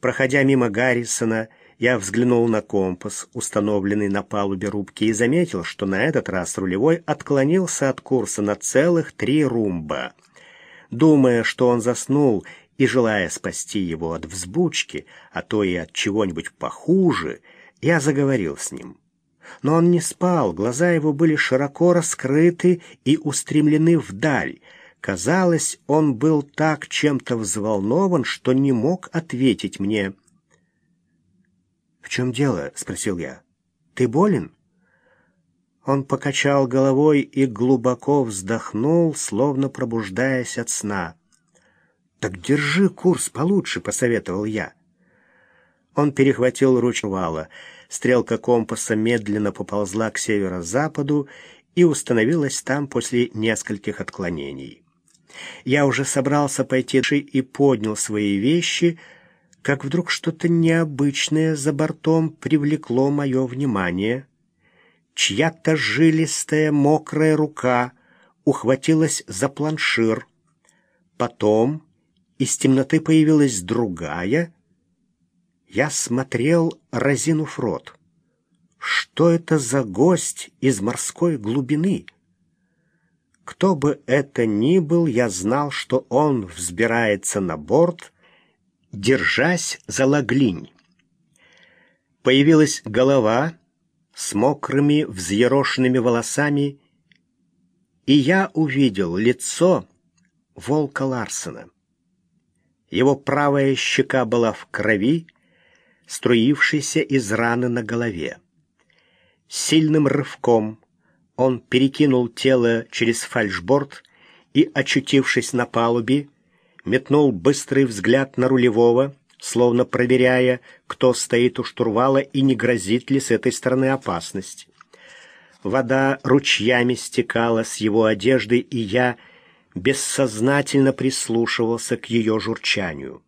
Проходя мимо Гаррисона, я взглянул на компас, установленный на палубе рубки, и заметил, что на этот раз рулевой отклонился от курса на целых три румба. Думая, что он заснул, и желая спасти его от взбучки, а то и от чего-нибудь похуже, я заговорил с ним. Но он не спал, глаза его были широко раскрыты и устремлены вдаль. Казалось, он был так чем-то взволнован, что не мог ответить мне. «В чем дело?» — спросил я. «Ты болен?» Он покачал головой и глубоко вздохнул, словно пробуждаясь от сна. «Так держи курс получше», — посоветовал я. Он перехватил ручку вала. Стрелка компаса медленно поползла к северо-западу и установилась там после нескольких отклонений. Я уже собрался пойти и поднял свои вещи, как вдруг что-то необычное за бортом привлекло мое внимание. Чья-то жилистая мокрая рука ухватилась за планшир. Потом из темноты появилась другая. Я смотрел, разинув рот. Что это за гость из морской глубины? Кто бы это ни был, я знал, что он взбирается на борт, держась за лаглинь. Появилась голова с мокрыми взъерошенными волосами, и я увидел лицо волка Ларсена. Его правая щека была в крови, струившейся из раны на голове. Сильным рывком он перекинул тело через фальшборд и, очутившись на палубе, метнул быстрый взгляд на рулевого, словно проверяя, кто стоит у штурвала и не грозит ли с этой стороны опасность. Вода ручьями стекала с его одежды, и я бессознательно прислушивался к ее журчанию.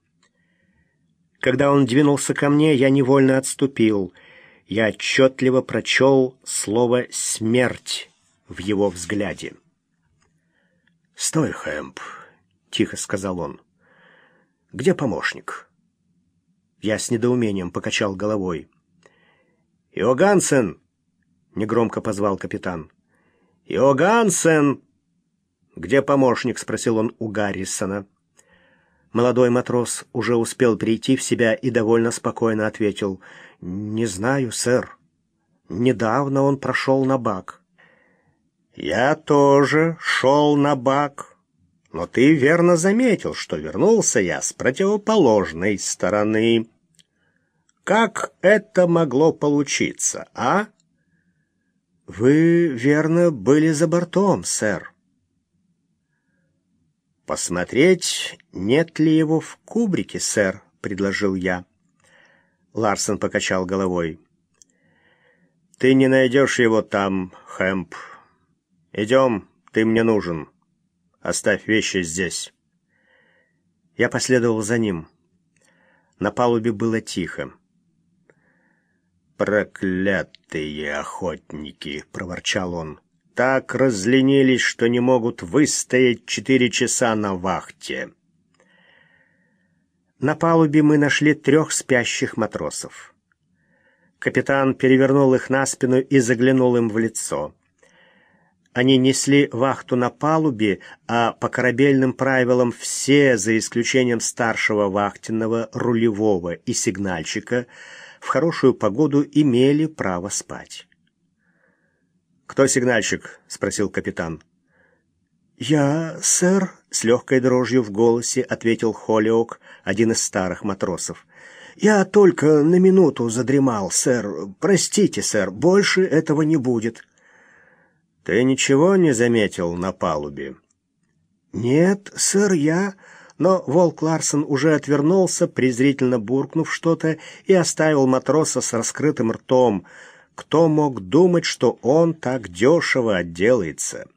Когда он двинулся ко мне, я невольно отступил — я отчетливо прочел слово «смерть» в его взгляде. «Стой, Хэмп», — тихо сказал он. «Где помощник?» Я с недоумением покачал головой. «Иогансен!» — негромко позвал капитан. «Иогансен!» «Где помощник?» — спросил он у Гаррисона. Молодой матрос уже успел прийти в себя и довольно спокойно ответил — «Не знаю, сэр. Недавно он прошел на бак». «Я тоже шел на бак. Но ты верно заметил, что вернулся я с противоположной стороны. Как это могло получиться, а?» «Вы, верно, были за бортом, сэр». «Посмотреть, нет ли его в кубрике, сэр», — предложил я. Ларсон покачал головой. «Ты не найдешь его там, Хэмп. Идем, ты мне нужен. Оставь вещи здесь». Я последовал за ним. На палубе было тихо. «Проклятые охотники!» — проворчал он. «Так разленились, что не могут выстоять четыре часа на вахте». На палубе мы нашли трех спящих матросов. Капитан перевернул их на спину и заглянул им в лицо. Они несли вахту на палубе, а по корабельным правилам все, за исключением старшего вахтенного, рулевого и сигнальщика, в хорошую погоду имели право спать. «Кто сигнальщик?» — спросил капитан. «Я, сэр», — с легкой дрожью в голосе ответил Холиок, один из старых матросов. «Я только на минуту задремал, сэр. Простите, сэр, больше этого не будет». «Ты ничего не заметил на палубе?» «Нет, сэр, я...» Но Волк Ларсон уже отвернулся, презрительно буркнув что-то, и оставил матроса с раскрытым ртом. Кто мог думать, что он так дешево отделается?»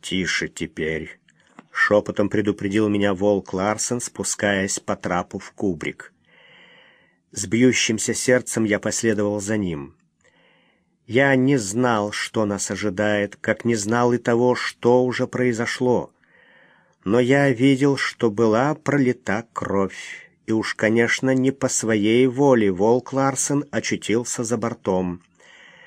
«Тише теперь», — шепотом предупредил меня волк Ларсен, спускаясь по трапу в кубрик. С бьющимся сердцем я последовал за ним. Я не знал, что нас ожидает, как не знал и того, что уже произошло. Но я видел, что была пролита кровь, и уж, конечно, не по своей воле Волк Ларсен очутился за бортом.